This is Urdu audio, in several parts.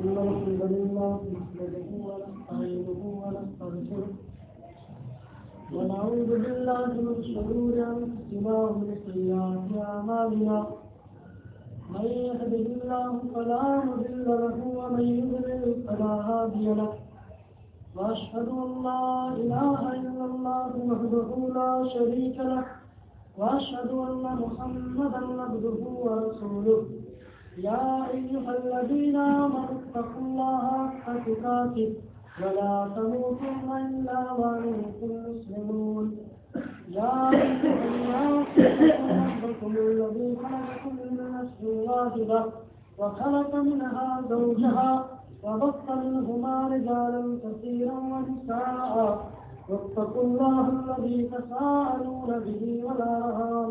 إن الحمد لله نحمده ونستعينه ونستغفره ونعوذ بالله من شرور أنفسنا ومن سيئات أعمالنا. من يهده الله فلا مضل له ومن يضلل فلا هادي له. وأشهد أن لا إله إلا الله وحده لا شريك له. وأشهد أن محمدا عبده ورسوله. يا أيها الذين آمنوا اتقوا الله حق تقاته ولا تموتن إلا وأنتم مسلمون يا أيها الناس اتقوا ربكم الذي خلقكم من نفس واحدة وخلق منها زوجها وبث منهما رجالا كثيرا ونساء واتقوا الله الذي تساءلون به والأرham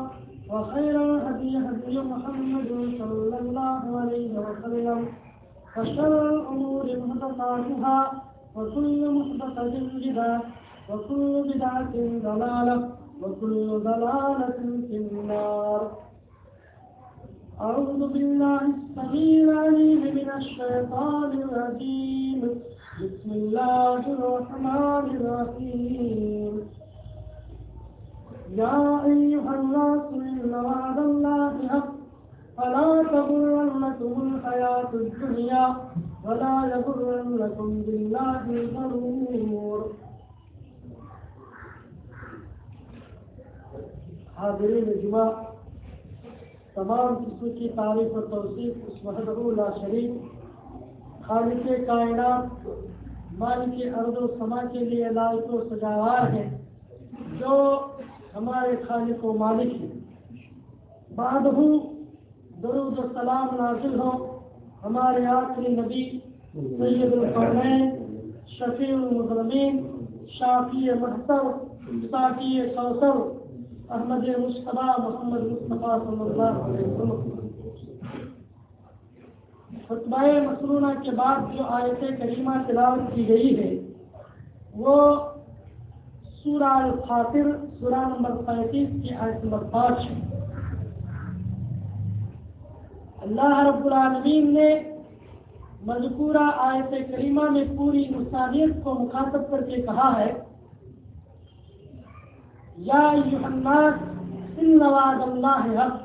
وخير الهدي هدي محمد صلى الله عليه وسلم وشر الأمور محدثاتها وكل محدثة بدعة وكل بدعة ضلالة وكل ضلالة في النار. أعوذ بالله السميع العليم من الشيطان الرجيم. بسم الله الرحمن الرحيم. يا يغرنكم بالله الغرور حاضرین جمعہ، تمام قسم کی تعریف و توصیف اس وحدہ لا شریف خالق کائنات، مالک ارض و سما کے لیے لائق و سجاوار ہے جو ہمارے خالق و مالک ہیں۔ بعد ہوں، درود و سلام نازل ہو ہمارے آخری نبی سید القرنین شفیع المظلمین، شافی محتر صافی کوثر احمد مصطفیٰ محمد مصطفیٰ صلی اللہ علیہ وسلم۔ خطبہ مسرونہ کے بعد جو آیت کریمہ تلاوت کی گئی ہے، وہ سورہ الفاطر سورہ نمبر پینتیس کی آیت نمبر پانچ ہے۔ اللہ رب العالمین نے مذکورہ آیت کریمہ میں پوری انسانیت کو مخاطب کر کے کہا ہے، یا وعد اللہ حق،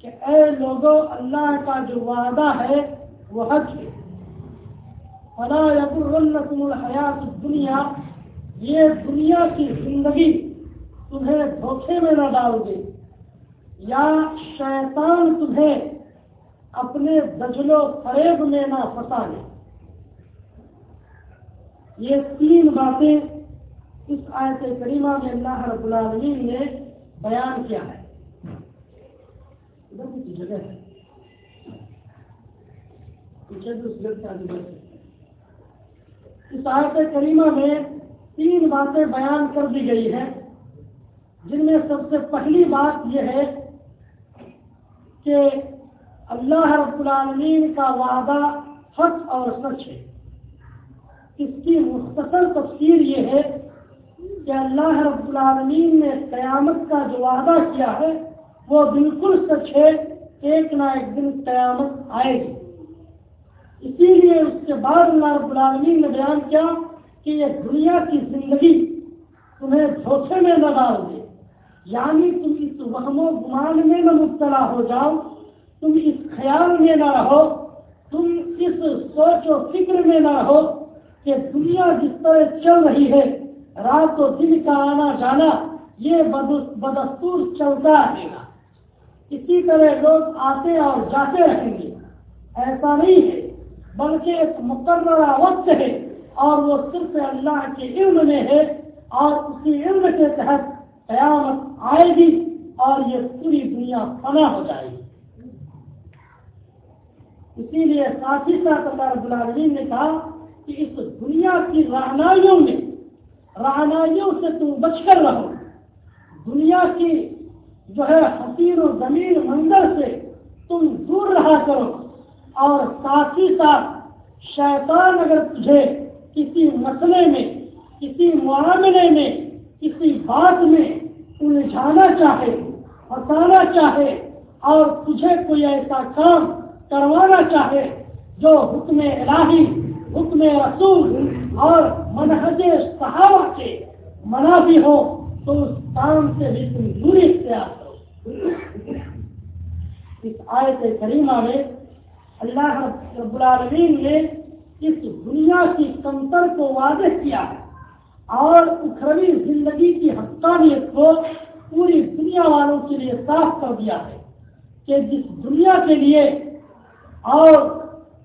کہ اے لوگوں اللہ کا جو وعدہ ہے وہ حق ہے۔ فلا یغرنکم الحیات الدنیا، یہ دنیا کی زندگی تمہیں دھوکے میں نہ ڈال دے یا شیطان تمہیں اپنے دجل و فریب میں نہ پھنسا لے۔ یہ تین باتیں اس آیت کریمہ میں اللہ رب العالمین نے بیان کیا ہے۔ ادھر کی جگہ ہے۔ پیچھے بھی اس سے اس آیت کریمہ میں تین باتیں بیان کر دی گئی ہیں۔ جن میں سب سے پہلی بات یہ ہے کہ اللہ رب العالمین کا وعدہ حق اور سچ ہے۔ اس کی مختصر تفسیر یہ ہے کہ اللہ رب العالمین نے قیامت کا جو وعدہ کیا ہے، وہ بالکل سچ ہے، ایک نہ ایک دن قیامت آئے گی۔ اسی لیے اس کے بعد اللہ رب العالمین نے بیان کیا کہ یہ دنیا کی زندگی تمہیں دھوکے میں نہ ڈال دے یعنی تم اس وہم و گمان میں نہ مبتلا ہو جاؤ۔ تم اس خیال میں نہ رہو، تم اس سوچ و فکر میں نہ رہو کہ دنیا جس طرح چل رہی ہے، رات و دن کا آنا جانا، یہ بدستور چلتا رہے گا۔ اسی طرح لوگ آتے اور جاتے رہیں گے۔ ایسا نہیں ہے، بلکہ ایک مقررہ وقت ہے اور وہ صرف اللہ کے علم میں ہے اور اسی علم کے تحت قیامت آئے گی اور یہ پوری دنیا فنا ہو جائے گی۔ اسی لیے ساتھ ہی ساتھ اللہ رب العالمین نے کہا کہ اس دنیا کی رہنائیوں میں رہنائیوں سے تم بچ کر رہو۔ دنیا کی جو ہے حسین و زمین منظر سے تم دور رہا کرو۔ اور ساتھ ہی ساتھ شیطان اگر تجھے کسی مسئلے میں، کسی معاملے میں، کسی بات میں الجھانا چاہے پھنسانا چاہے اور تجھے کوئی ایسا کام کروانا چاہے، جو حکم الہی، حکم رسول اور منہج صحابہ کے منافی ہو، تو اس کام سے بھی تم دوری اختیار کرو۔ اس آیت کریمہ میں اللہ رب العالمین نے اس دنیا کی کمتر کو واضح کیا ہے اور اخروی زندگی کی حقانیت کو پوری دنیا والوں کے لیے صاف کر دیا ہے کہ جس دنیا کے لیے اور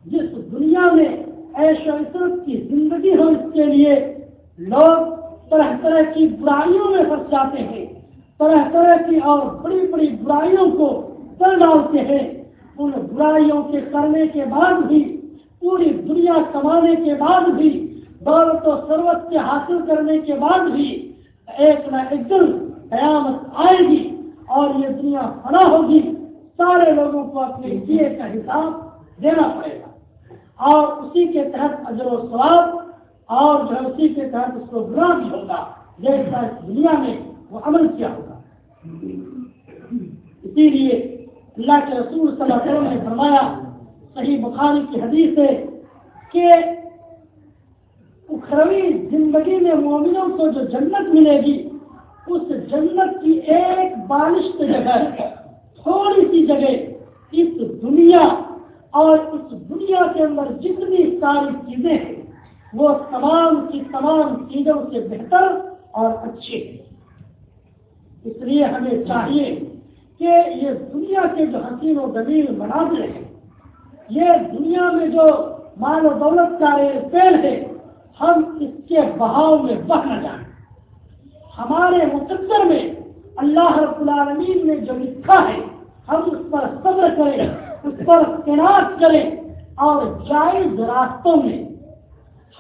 جس دنیا میں ایش و عصرت کی زندگی ہو اس کے لیے لوگ طرح طرح کی برائیوں میں پھنس جاتے ہیں، طرح طرح کی اور بڑی بڑی برائیوں کو کر ڈالتے ہیں۔ ان برائیوں کے کرنے کے بعد بھی، پوری دنیا کمانے کے بعد بھی، دولت و ثروت کے حاصل کرنے کے بعد بھی ایک نہ ایک دن قیامت آئے گی اور یہ دنیا فنا ہوگی۔ سارے لوگوں کو اپنے دیے کا حساب دینا پڑے گا۔ اور اسی کے تحت اجر و ثواب اور جو ہے اسی کے تحت اس کو گنا بھی ہوگا۔ جیسا دنیا میں وہ عمل کیا ہوگا۔ اسی لیے اللہ کے رسول صلی اللہ علیہ وسلم نے فرمایا، صحیح بخاری کی حدیث ہے کہ اخروی زندگی میں مومنوں کو جو جنت ملے گی، اس جنت کی ایک بالشت جگہ، تھوڑی سی جگہ اس اور اس دنیا کے اندر جتنی ساری چیزیں ہیں، وہ تمام کی تمام چیزوں سے بہتر اور اچھی ہیں۔ اس لیے ہمیں چاہیے کہ یہ دنیا کے جو حسین و دلیل مناظر ہیں، یہ دنیا میں جو مال و دولت کا پیڑ ہے، ہم اس کے بہاؤ میں بہ نہ جائیں۔ ہمارے مقدر میں اللہ رب العالمین نے جو لکھا ہے، ہم اس پر صبر کریں۔ اس پر تعینات کریں اور جائز راستوں میں،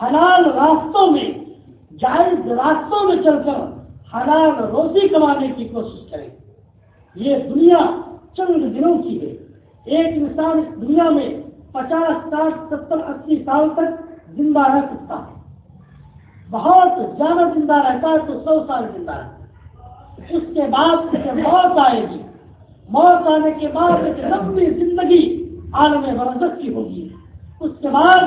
حلال راستوں میں، جائز راستوں میں چل کر حلال روزی کمانے کی کوشش کریں۔ یہ دنیا چند دنوں کی ہے۔ ایک انسان اس دنیا میں پچاس، ساٹھ، ستر، اسی سال تک زندہ رہ سکتا ہے۔ بہت زیادہ زندہ رہتا ہے تو سو سال زندہ رہتا ہے۔ اس کے بعد سے موت آئے گی۔ موت آنے کے بعد ایک لمبی زندگی عالم ورزت کی ہوگی۔ اس کے بعد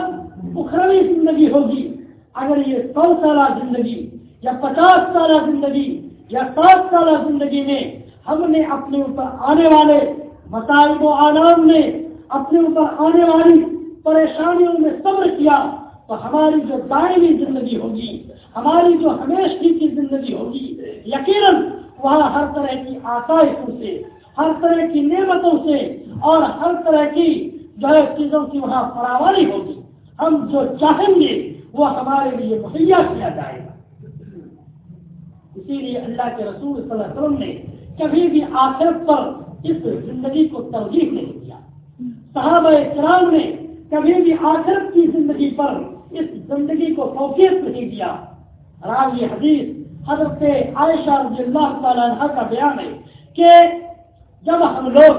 اخروی زندگی ہوگی۔ اگر یہ سو سالہ زندگی یا پچاس سالہ زندگی یا سات سالہ زندگی میں ہم نے اپنے اوپر آنے والے مسائل و آرام میں اپنے اوپر آنے والی پریشانیوں میں صبر کیا، تو ہماری جو دائمی زندگی ہوگی، ہماری جو ہمیشہ کی زندگی ہوگی، یقیناً وہاں ہر طرح کی آسائشوں سے ہر طرح کی نعمتوں سے اور ہر طرح کی جو ہے چیزوں کی وہاں فراوانی ہوگی۔ ہم جو چاہیں گے وہ ہمارے لیے مہیا کیا جائے گا۔ اسی لیے اللہ کے رسول صلی اللہ علیہ وسلم نے کبھی بھی آخرت پر اس زندگی کو ترجیح نہیں دیا۔ صحابہ کرام نے کبھی بھی آخرت کی زندگی پر اس زندگی کو فوقیت نہیں دیا۔ راوی حدیث حضرت عائشہ رضی اللہ تعالیٰ عنہ کا بیان ہے کہ جب ہم لوگ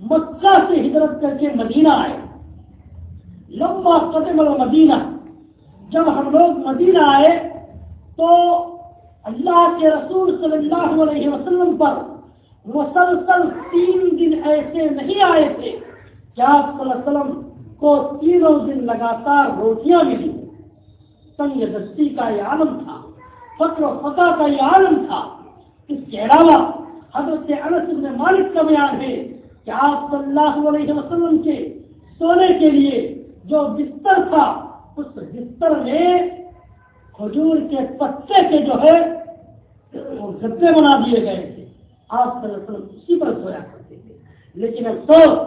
مکہ سے ہجرت کر کے مدینہ آئے، لمبا قدم المدینہ جب ہم لوگ مدینہ آئے تو اللہ کے رسول صلی اللہ علیہ وسلم پر مسلسل تین دن ایسے نہیں آئے تھے کہ آپ صلی اللہ علیہ وسلم کو تینوں دن لگاتار روٹیاں ملی تنگ دستی کا یہ عالم تھا فکر و فتح کا یہ عالم تھا۔ اس کے علاوہ حضرت انس بن مالک کا بیان ہے کہ آپ صلی اللہ علیہ وسلم کے سونے کے لیے جو بستر تھا، اس بستر میں کھجور کے پتے کے جو ہے، وہ گدے بنا دیے گئے تھے۔ آپ صلی اللہ علیہ وسلم اسی پر سویا کرتے تھے۔ لیکن افسوس،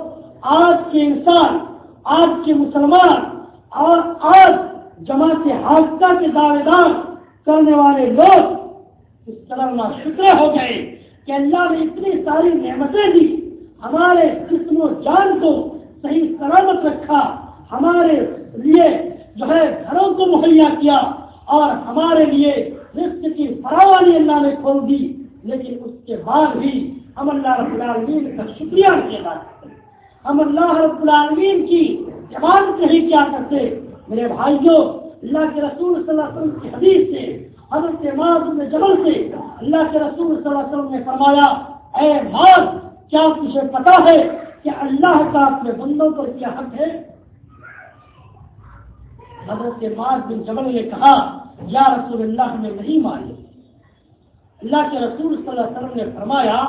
آج کے انسان، آج کے مسلمان اور آج جماعت حادثہ کے دعوے دار کرنے والے لوگ اس طرح شکر ہو گئے۔ کہ اللہ نے اتنی ساری نعمتیں دی، ہمارے جسم و جان کو صحیح سلامت رکھا، ہمارے لیے جو ہے گھروں کو مہیا کیا اور ہمارے لیے رزق کی فراوانی اللہ نے کھول دی۔ لیکن اس کے بعد بھی ہم اللہ رب العالمین کا شکریہ نہیں ادا کرتے ہم اللہ رب العالمین کی عبادت نہیں کیا کرتے۔ میرے بھائیوں، اللہ کے رسول صلی اللہ علیہ وسلم کی حدیث سے حضرت بن جبل سے اللہ کے رسول صلی اللہ علیہ وسلم نے فرمایا، اے بھائی کیا تجھے پتا ہے کہ اللہ کا اپنے بندوں پر کیا حق ہے؟ حضرت معاذ بن جبل نے کہا، یا رسول اللہ نے نہیں مانی اللہ کے رسول صلی اللہ علیہ وسلم نے فرمایا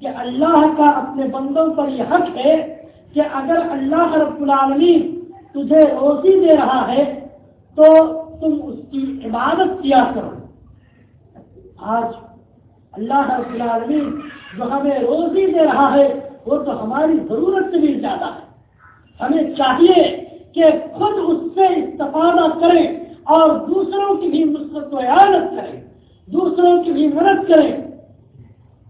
کہ اللہ کا اپنے بندوں پر یہ حق ہے کہ اگر اللہ رب العالمین تجھے روزی دے رہا ہے تو تم اس کی عبادت کیا کرو۔ آج اللہ رب العالمین جو ہمیں روزی دے رہا ہے، وہ تو ہماری ضرورت سے بھی زیادہ ہے۔ ہمیں چاہیے کہ خود اس سے استفادہ کریں اور دوسروں کی بھی مثبت و عادت کریں، دوسروں کی بھی مدد کریں۔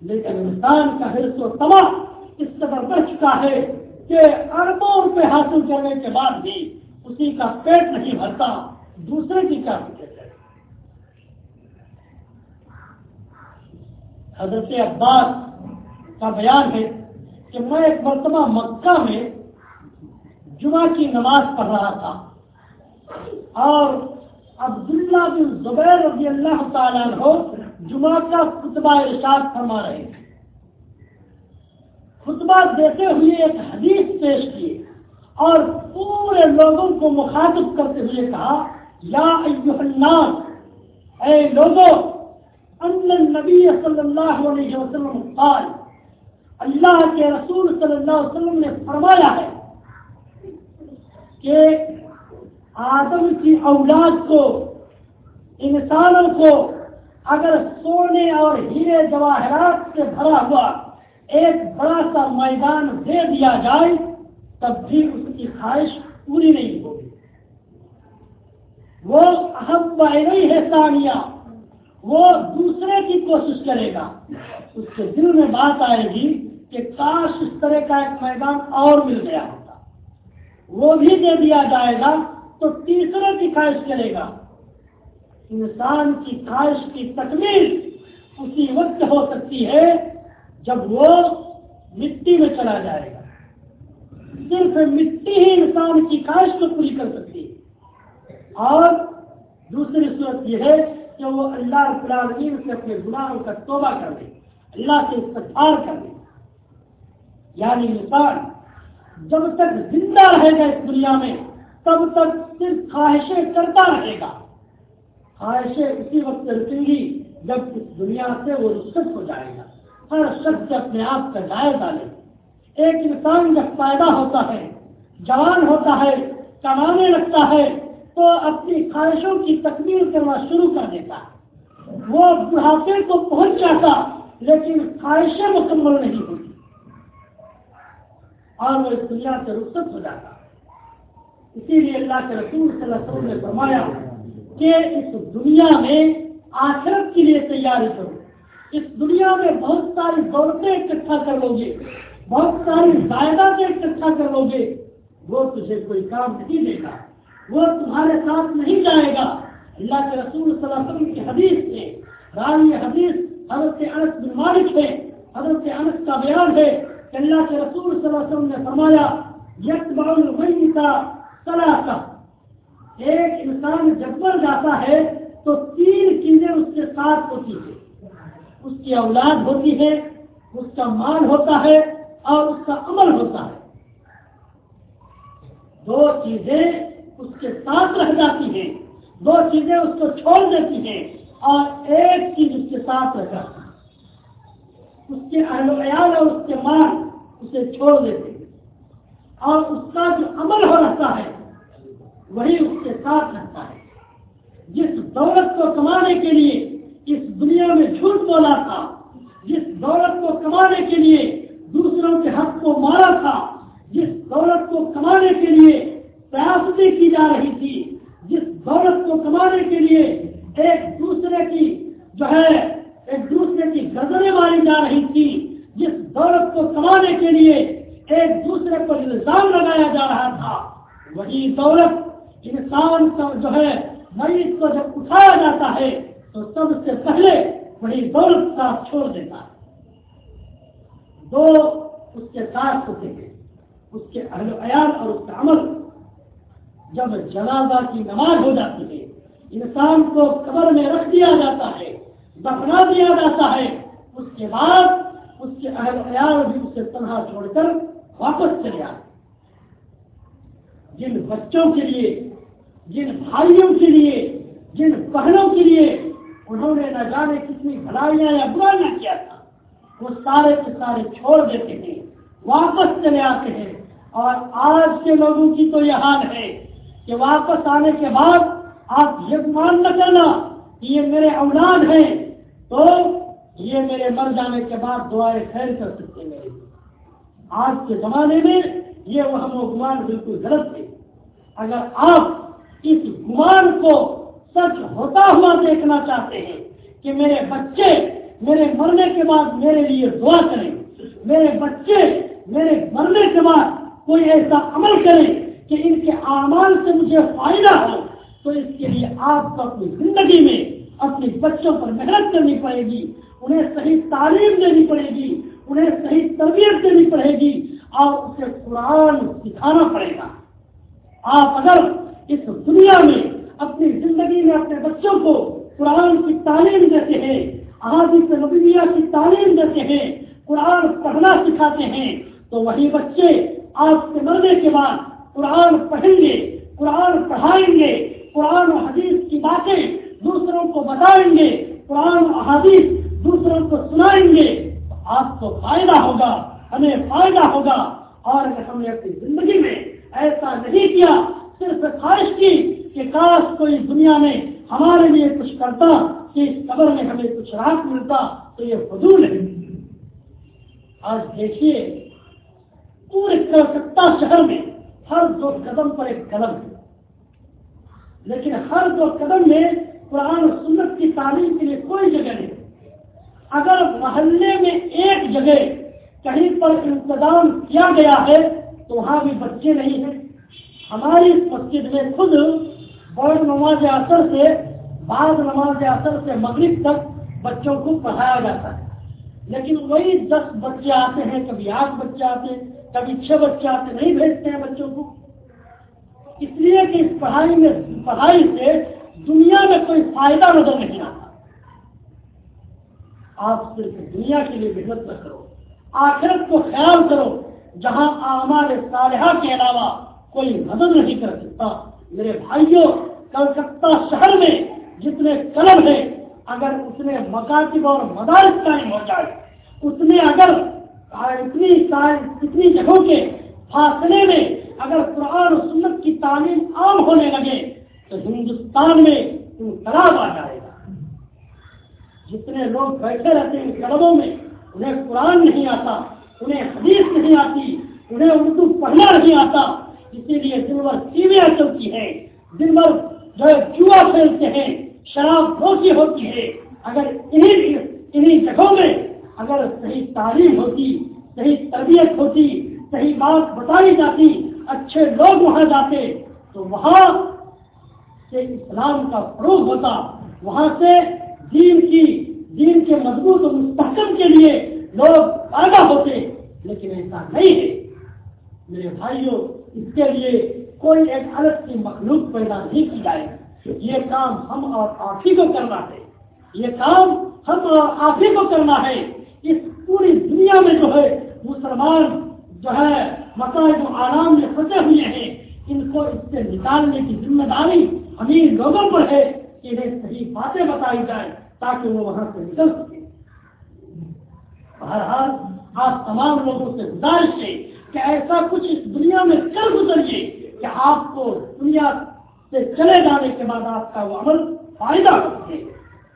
لیکن انسان کا حرص و تباہ اس قدر بڑھ چکا ہے کہ اربوں روپے حاصل کرنے کے بعد بھی اسی کا پیٹ نہیں بھرتا، دوسرے کی کیا فکر کرے حضرت عباس کا بیان ہے کہ میں ایک مرتبہ مکہ میں جمعہ کی نماز پڑھ رہا تھا اور عبداللہ بن زبیر رضی اللہ تعالیٰ ہو جمعہ کا خطبہ ارشاد فرما رہے تھے۔ خطبہ دیتے ہوئے ایک حدیث پیش کیے اور پورے لوگوں کو مخاطب کرتے ہوئے کہا، یا ایوہ الناس، اے لوگوں ان النبی صلی اللہ علیہ وسلم قال، اللہ کے رسول صلی اللہ علیہ وسلم نے فرمایا ہے کہ آدم کی اولاد کو، انسانوں کو اگر سونے اور ہیرے جواہرات سے بھرا ہوا ایک بڑا سا میدان دے دیا جائے، تب بھی اس کی خواہش پوری نہیں ہوگی۔ وہ اہم نہیں ہے سانیہ وہ دوسرے کی کوشش کرے گا۔ اس کے دل میں بات آئے گی کہ کاش اس طرح کا ایک میدان اور مل گیا ہوتا۔ وہ بھی دے دیا جائے گا تو تیسرے کی خواہش کرے گا۔ انسان کی خواہش کی تکمیل اسی وقت ہو سکتی ہے جب وہ مٹی میں چلا جائے گا۔ صرف مٹی ہی انسان کی خواہش کو پوری کر سکتی۔ ہے اور دوسری صورت یہ ہے کہ وہ اللہ رب العالمین سے اپنے گناہوں کا توبہ کر دے، اللہ سے استفار کر دے۔ یعنی انسان جب تک زندہ رہے گا اس دنیا میں، تب تک صرف خواہشیں کرتا رہے گا۔ خواہشیں اسی وقت رکیں گی جب اس دنیا سے وہ رخصت ہو جائے گا۔ ہر شخص اپنے آپ کا جائزہ لے۔ ایک انسان جب پیدا ہوتا ہے، جوان ہوتا ہے، کمانے لگتا ہے تو اپنی خواہشوں کی تکمیل کرنا شروع کر دیتا۔ وہ بڑھاپے کو پہنچ جاتا، لیکن خواہشیں مکمل نہیں ہوتی۔ اور وہ اس دنیا سے رخصت ہو جاتا۔ اسی لیے اللہ کے رسول صلی اللہ علیہ وسلم نے فرمایا کہ اس دنیا میں آخرت کے لیے تیاری کرو۔ اس دنیا میں بہت ساری دولتیں اکٹھا کر لو گے۔ بہت ساری جائیداد اکٹھا کر لو گے۔ وہ تجھے کوئی کام نہیں دے گا۔ وہ تمہارے ساتھ نہیں جائے گا۔ اللہ کے رسول صلی اللہ علیہ وسلم کی حدیث سے راوی حدیث حضرت انس بن مالک ہے، حضرت انس کا بیان ہے کہ اللہ کے رسول صلی اللہ علیہ وسلم نے فرمایا یکبر المیتا کا ایک انسان جب مر جاتا ہے تو تین چیزیں اس کے ساتھ ہوتی ہیں۔ اس کی اولاد ہوتی ہے، اس کا مال ہوتا ہے اور اس کا عمل ہوتا ہے۔ دو چیزیں اس کے ساتھ رہ جاتی ہیں۔ دو چیزیں اس کو چھوڑ دیتی ہیں اور ایک چیز اس کے ساتھ رہ جاتی ہے اس کے اہل ویال اور اس کے مال اسے چھوڑ دیتے ہیں۔ اور اس کا جو عمل ہو رہتا ہے، وہی اس کے ساتھ رہتا ہے۔ جس دولت کو کمانے کے لیے اس دنیا میں جھوٹ بولا تھا، جس دولت کو کمانے کے لیے دوسروں کے حق کو مارا تھا، جس دولت کو کمانے کے لیے پیاستی کی جا رہی تھی جس دولت کو کمانے کے لیے ایک دوسرے کی جو ہے ایک دوسرے کی گزریں ماری جا رہی تھی جس دولت کو کمانے کے لیے ایک دوسرے پر الزام لگایا جا رہا تھا وہی دولت انسان کا جو ہے مریض کو جب اٹھایا جاتا ہے تو سب سے پہلے وہی دولت ساتھ چھوڑ دیتا ہے دو اس کے ساتھ ہوتے ہیں اس کے اہل عیال اور اس کا عمل جب جنازہ کی نماز ہو جاتی ہے انسان کو قبر میں رکھ دیا جاتا ہے دفنا دیا جاتا ہے اس کے بعد اس کے اہل عیال بھی اسے تنہا چھوڑ کر واپس چلے آتے جن بچوں کے لیے جن بھائیوں کے لیے جن بہنوں کے لیے انہوں نے نہ جانے کتنی بھلائیاں یا برائیاں کیا تھا۔ وہ سارے کے سارے چھوڑ دیتے ہیں، واپس چلے آتے ہیں۔ اور آج کے لوگوں کی تو یہ حال ہے کہ واپس آنے کے بعد آپ یہ مان نہ کرنا کہ یہ میرے اولاد ہیں۔ تو یہ میرے مر جانے کے بعد دعائیں خیر کر سکتے میرے آج کے زمانے میں یہ وہ ہم گمان بالکل غلط ہے۔ اگر آپ اس گمان کو سچ ہوتا ہوا دیکھنا چاہتے ہیں کہ میرے بچے میرے مرنے کے بعد میرے لیے دعا کریں۔ میرے بچے، میرے مرنے کے بعد کوئی ایسا عمل کرے کہ ان کے اعمال سے مجھے فائدہ ہو، تو اس کے لیے آپ کو اپنی زندگی میں اپنے بچوں پر محنت کرنی پڑے گی، انہیں صحیح تعلیم دینی پڑے گی، انہیں صحیح تربیت دینی پڑے گی۔ اور اسے قرآن سکھانا پڑے گا۔ آپ اگر اس دنیا میں اپنی زندگی میں اپنے بچوں کو قرآن کی تعلیم دیتے ہیں احادیث نبیہ کی تعلیم دیتے ہیں، قرآن پڑھنا سکھاتے ہیں۔ تو وہی بچے آپ سے مرنے کے بعد قرآن پڑھیں گے، قرآن پڑھائیں گے، قرآن و حدیث کی باتیں دوسروں کو بتائیں گے، قرآن و حدیث دوسروں کو سنائیں گے۔ تو آپ کو فائدہ ہوگا، ہمیں فائدہ ہوگا۔ اور اگر ہم نے اپنی زندگی میں ایسا نہیں کیا، صرف خواہش کی کہ کاش کوئی دنیا میں ہمارے لیے کچھ کرتا کہ اس قبر میں ہمیں کچھ راحت ملتا تو یہ فضول ہے۔ آج دیکھیے، پورے کلکتہ شہر میں ہر دو قدم پر ایک قدم ہے۔ لیکن ہر دو قدم میں قرآن و سنت کی تعلیم کے لیے کوئی جگہ نہیں۔ اگر محلے میں ایک جگہ کہیں پر انتظام کیا گیا ہے، تو وہاں بھی بچے نہیں ہیں۔ ہماری مسجد میں خود بڑھ نماز اثر سے بعض نماز اثر سے مغرب تک بچوں کو پڑھایا جاتا ہے۔ لیکن وہی دس بچے آتے ہیں، کبھی آٹھ بچے آتے ہیں، کبھی چھ بچے آتے نہیں بھیجتے ہیں بچوں کو۔ اس لیے کہ اس پڑھائی میں، پڑھائی سے دنیا میں کوئی فائدہ نظر نہیں آتا۔ آپ صرف دنیا کے لیے محنت نہ کرو، آخرت کو خیال کرو، جہاں ہمارے صالحہ کے علاوہ کوئی مدد نہیں کر سکتا۔ میرے بھائیوں، کلکتہ شہر میں جتنے قلم ہیں، اگر اتنے مکاتب اور مدارس قائم ہو جائے اتنے اگر اتنی اتنی جگہوں کے فاصلے میں اگر قرآن و سنت کی تعلیم عام ہونے لگے، تو ہندوستان میں انقلاب آ جائے گا۔ جتنے لوگ بیٹھے رہتے ہیں کلبوں میں، انہیں قرآن نہیں آتا، انہیں حدیث نہیں آتی، انہیں اردو پڑھنا نہیں آتا، اسی لیے دن بھر سیویاں چلتی ہے دن بھر جو ہے، جوا پھیلتے ہیں۔ شراب بھوکی ہوتی ہے۔ اگر انہیں انہیں جگہوں میں اگر صحیح تعلیم ہوتی، صحیح تربیت ہوتی، صحیح بات بتائی جاتی، اچھے لوگ وہاں جاتے، تو وہاں سے اسلام کا فروغ ہوتا۔ وہاں سے دین کی دین کے مضبوط اور مستحکم کے لیے لوگ پیدا ہوتے، لیکن ایسا نہیں ہے۔ میرے بھائیوں اس کے لیے کوئی ایک الگ کی مخلوق پیدا نہیں کی جائے۔ یہ کام ہم اور آپ ہی کو کرنا ہے۔ یہ کام ہم اور آپ ہی کو کرنا ہے۔ اس پوری دنیا میں جو ہے، مسلمان جو ہے مسائل و آرام میں پھنسے ہوئے ہیں۔ ان کو اس سے نکالنے کی ذمہ داری امیر لوگوں پر ہے کہ انہیں صحیح باتیں بتائی جائیں تاکہ وہ وہاں سے نکل سکے بہرحال، آپ تمام لوگوں سے گزارش ہے کہ ایسا کچھ اس دنیا میں کر گزریے کہ آپ کو دنیا سے چلے جانے کے بعد آپ کا وہ عمل فائدہ ہو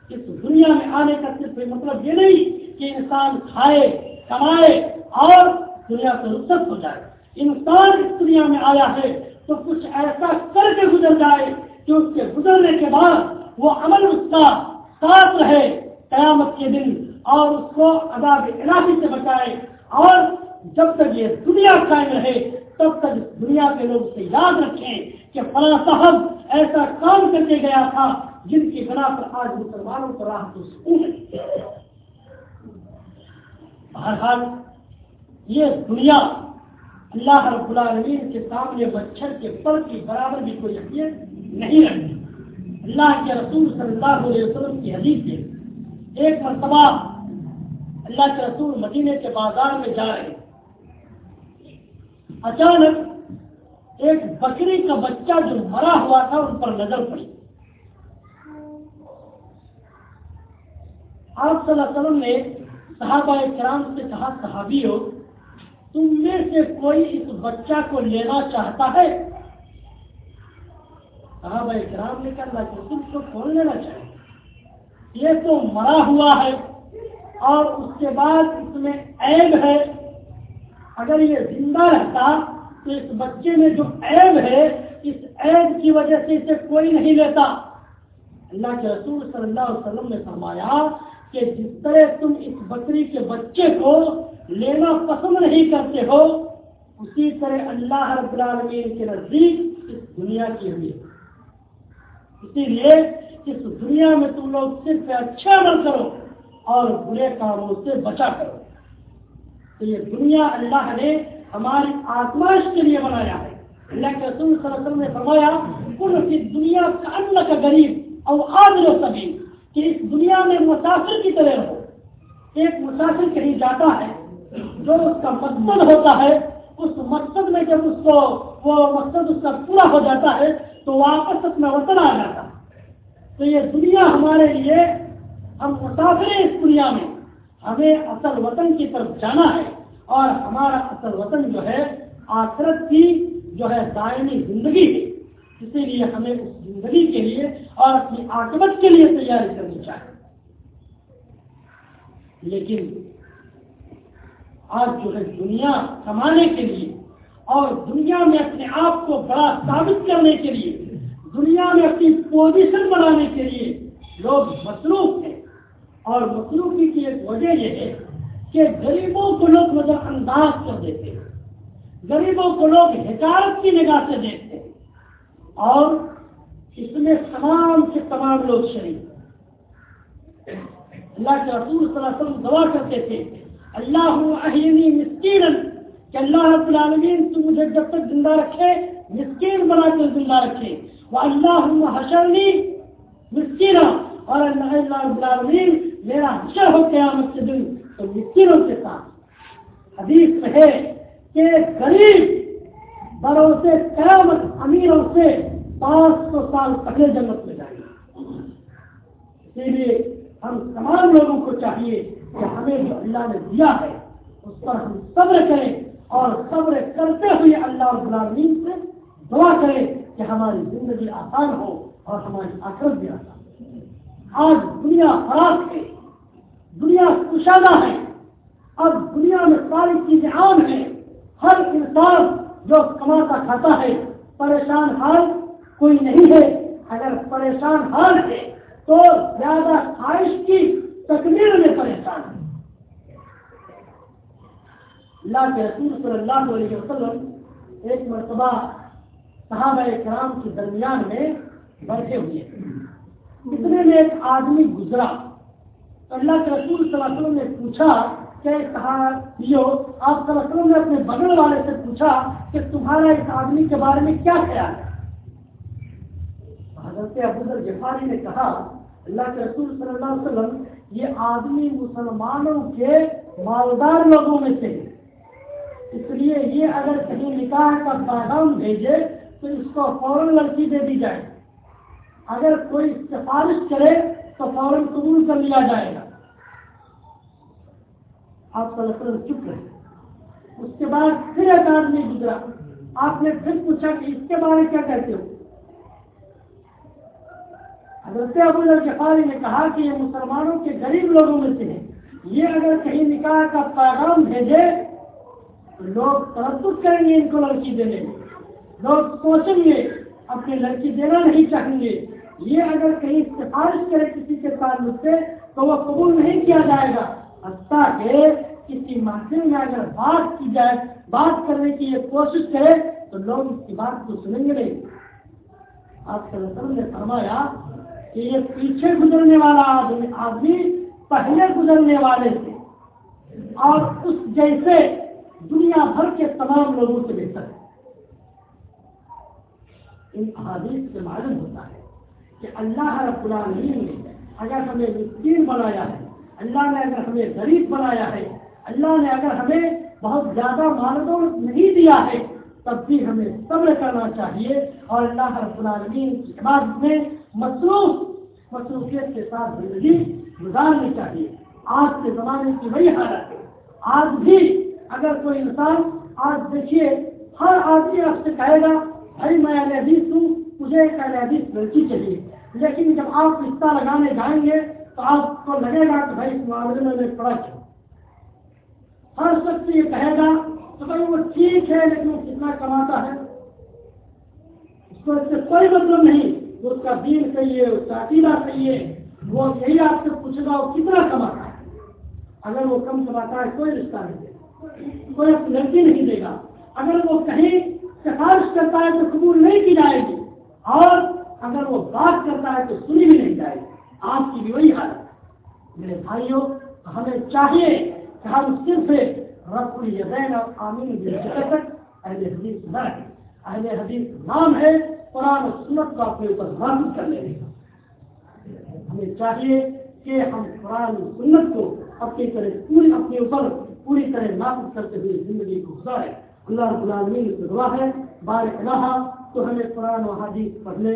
اس دنیا میں آنے کا صرف مطلب یہ نہیں کہ انسان کھائے، کمائے اور دنیا سے رخصت ہو جائے۔ انسان اس دنیا میں آیا ہے تو کچھ ایسا کر کے گزر جائے کہ اس کے گزرنے کے بعد وہ عمل اس کا ساتھ رہے قیامت کے دن اور اس کو عذاب علاقی سے بچائے۔ اور جب تک یہ دنیا قائم رہے، تب تک دنیا کے لوگ سے یاد رکھیں۔ کہ فلاں صاحب ایسا کام کر کے گیا تھا جن کی بنا پر آج مسلمانوں کو راہ تو سکون بہرحال یہ دنیا اللہ رب العالمین کے سامنے مچھر کے پر کی برابر بھی کوئی اہمیت نہیں رکھتی۔ اللہ کے رسول صلی اللہ علیہ وسلم کی حدیث سے ایک مرتبہ اللہ کے رسول مدینے کے بازار میں جا رہے۔ اچانک ایک بکری کا بچہ جو مرا ہوا تھا ان پر نظر پڑی۔ آپ صلی اللہ علیہ وسلم نے صحابہ کرام سے کہا، صحابی ہو، تم میں سے کوئی اس بچہ کو لینا چاہتا ہے؟ صحابہ کرام نے کہا، اللہ تم کو کون لینا چاہے؟ یہ تو مرا ہوا ہے اور اس کے بعد اس میں عیب ہے۔ اگر یہ زندہ رہتا تو اس بچے میں جو عیب ہے، اس عیب کی وجہ سے اسے کوئی نہیں لیتا۔ اللہ کے رسول صلی اللہ علیہ وسلم نے فرمایا کہ جس طرح تم اس بکری کے بچے کو لینا پسند نہیں کرتے ہو، اسی طرح اللہ رب العالمین کے نزدیک اس دنیا کی ہوئی اسی لیے اس دنیا میں تم لوگ صرف اچھا نہ کرو اور برے کاموں سے بچا کرو۔ تو یہ دنیا اللہ نے ہماری آتماش کے لیے بنایا ہے۔ اللہ کے رسول صلی اللہ علیہ وسلم نے فرمایا کل کی دنیا کا اللہ کا غریب اور آدر و سبھی کہ اس دنیا میں مسافر کی طرح ہو۔ ایک مسافر کہیں جاتا ہے، جو اس کا مقصد ہوتا ہے، اس مقصد میں جب اس کو، وہ مقصد اس کا پورا ہو جاتا ہے، تو واپس اپنا وطن آ جاتا ہے۔ تو یہ دنیا ہمارے لیے، ہم مسافر ہیں اس دنیا میں، ہمیں اصل وطن کی طرف جانا ہے۔ اور ہمارا اصل وطن جو ہے، آخرت کی جو ہے دائمی زندگی ہے۔ اسی لیے ہمیں اس زندگی کے لیے اور اپنی آکمت کے لیے تیاری کرنی چاہیے۔ لیکن آج جو ہے دنیا کمانے کے لیے اور دنیا میں اپنے آپ کو بڑا ثابت کرنے کے لیے، دنیا میں اپنی پوزیشن بنانے کے لیے لوگ مصروف ہیں۔ اور مصروفی کی ایک وجہ یہ ہے کہ غریبوں کو لوگ نظر انداز کر دیتے ہیں۔ غریبوں کو لوگ حکارت کی نگاہ سے دیکھتے ہیں۔ اور اس میں تمام سے تمام لوگ شریک اللہ کے رسول صلی اللہ علیہ وسلم دعا کرتے تھے، اللہ اہینی مسکین کہ اللہ رب العالمین تو مجھے جب تک زندہ رکھے، مسکین بنا کے زندہ رکھے۔ وہ اللہ حشرنی مسکین اور اللہ رب العالمین میرا حشر ہو قیامت کے دن تو مسکینوں کے ساتھ۔ حدیث میں ہے کہ غریب بڑوں سے قیامت امیروں سے پانچ سو سال پہلے جنت میں جائیں گے اسی لیے ہم تمام لوگوں کو چاہیے کہ ہمیں جو اللہ نے دیا ہے، اس پر ہم صبر کریں اور صبر کرتے ہوئے اللہ رب العالمین سے دعا کریں کہ ہماری زندگی آسان ہو اور ہماری آخرت بھی آسان ہو۔ آج دنیا خراب ہے۔ دنیا کشادہ ہے۔ اب دنیا میں ساری چیزیں عام ہیں۔ ہر انسان جو کماتا کھاتا ہے، پریشان حال کوئی نہیں ہے۔ اگر پریشان حال ہے تو زیادہ خواہش کی تکمیل میں پریشان ہے۔ اللہ کے رسول صلی اللہ علیہ وسلم ایک مرتبہ صحابہ کرام کے درمیان میں بیٹھے ہوئے۔ اتنے میں ایک آدمی گزرا۔ اللہ کے رسول صلی اللہ علیہ وسلم نے پوچھا کہ صحابیو آپ صلی اللہ علیہ وسلم نے اپنے بغل والے سے پوچھا کہ تمہارا اس آدمی کے بارے میں کیا خیال ہے؟ حضرت ابو جفاری نے کہا، اللہ کے رسول صلی اللہ علیہ وسلم یہ آدمی مسلمانوں کے مالدار لوگوں میں سے اس لیے یہ اگر کہیں نکاح کا پیغام بھیجے تو اس کو فوراً لڑکی دے دی جائے۔ اگر کوئی سفارش کرے تو فوراً قبول کر لیا جائے گا۔ آپ صلی اللہ علیہ وسلم چپ رہے۔ اس کے بعد پھر ایک آدمی گزرا۔ آپ نے پھر پوچھا کہ اس کے بارے کیا کہتے ہو؟ حضرت ابو الجفاری نے کہا کہ یہ مسلمانوں کے غریب لوگوں میں سے ہے یہ اگر کہیں نکاح کا پیغام بھیجے، تو لوگ تردد کریں گے ان کو لڑکی دینے میں۔ لوگ سوچیں گے، اپنی لڑکی دینا نہیں چاہیں گے۔ یہ اگر کہیں سفارش کرے کسی کے تعلق سے، تو وہ قبول نہیں کیا جائے گا۔ حتیٰ کہ کسی محفل میں اگر بات کی جائے، بات کرنے کی یہ کوشش کرے، تو لوگ اس کی بات کو سنیں گے نہیں۔ آپ وسلم نے فرمایا کہ یہ پیچھے گزرنے والا آدمی آدمی پہلے گزرنے والے سے اور اس جیسے دنیا بھر کے تمام لوگوں سے بہتر۔ ہے ان احادیث سے معلوم ہوتا ہے کہ اللہ رب العالمین نے اگر ہمیں مسکین بنایا ہے، اللہ نے اگر ہمیں غریب بنایا ہے، اللہ نے اگر ہمیں بہت زیادہ مالدوں نہیں دیا ہے، تب بھی ہمیں صبر کرنا چاہیے اور اللہ رب العالمین کی عبادت میں مصروف، مصروفیت کے ساتھ زندگی گزارنی چاہیے۔ آج کے زمانے کی وہی حالت ہے۔ آج بھی اگر کوئی انسان، آج دیکھیے، ہر آدمی آپ سے کہے گا، بھائی میں اہل حدیث ہوں مجھے ایک اہل حدیث لڑکی چاہیے لیکن جب آپ رشتہ لگانے جائیں گے تو آپ کو لگے گا کہ بھائی اس معاملے میں نے پڑھا کیوں ہر شخص یہ کہے گا تو بھائی وہ ٹھیک ہے لیکن وہ کتنا کماتا ہے۔ اس کو اس سے کوئی مطلب نہیں۔ وہ اس کا دین صحیح ہے اس کا عقیدہ صحیح ہے وہ یہی آپ سے پوچھے گا وہ کتنا کماتا ہے۔ اگر وہ کم کماتا ہے کوئی رشتہ نہیں دے گا۔ کوئی لڑکی نہیں دے گا۔ اگر وہ کہیں سفارش کرتا ہے تو قبول نہیں کی جائے گی۔ اور اگر وہ بات کرتا ہے تو سنی بھی نہیں جائے آپ کی بھی وہی حالت میرے بھائیوں، ہمیں چاہیے کہ ہم صرف رب الدین اور آمین تک اہل حدیث نہ رہیں۔ اہل حدیث نام ہے، قرآن و سنت کو اپنے اوپر نافذ کر لیں ہمیں چاہیے کہ ہم قرآن و سنت کو اپنی طرح پوری اپنے اوپر پوری طرح نافذ کرتے ہوئے زندگی کو گزارے اللہ رب العالمین سے دعا ہے بار اللہ، تو ہمیں قرآن و حدیث پڑھنے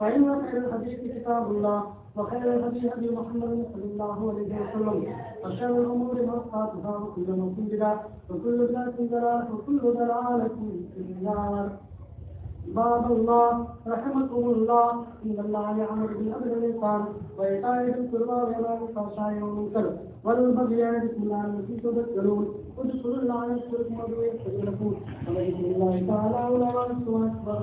فإن خير الحديث كتاب الله، وخير الهدي هدي محمد صلى الله عليه وسلم، وشر الأمور محدثاتها، وكل محدثة بدعة وكل بدعة ضلالة، وكل ضلالة في النار. باب الله، رحمكم الله ان الله يعمل بالامر والانسان وايتاء ذي القربى وينهى عن الفحشاء والمنكر، والبغي يعظكم لعلكم تذكرون. اذكروا الله يذكركم وادعوه يستجب لكم وذكر الله تعالى علماء السوء اكبر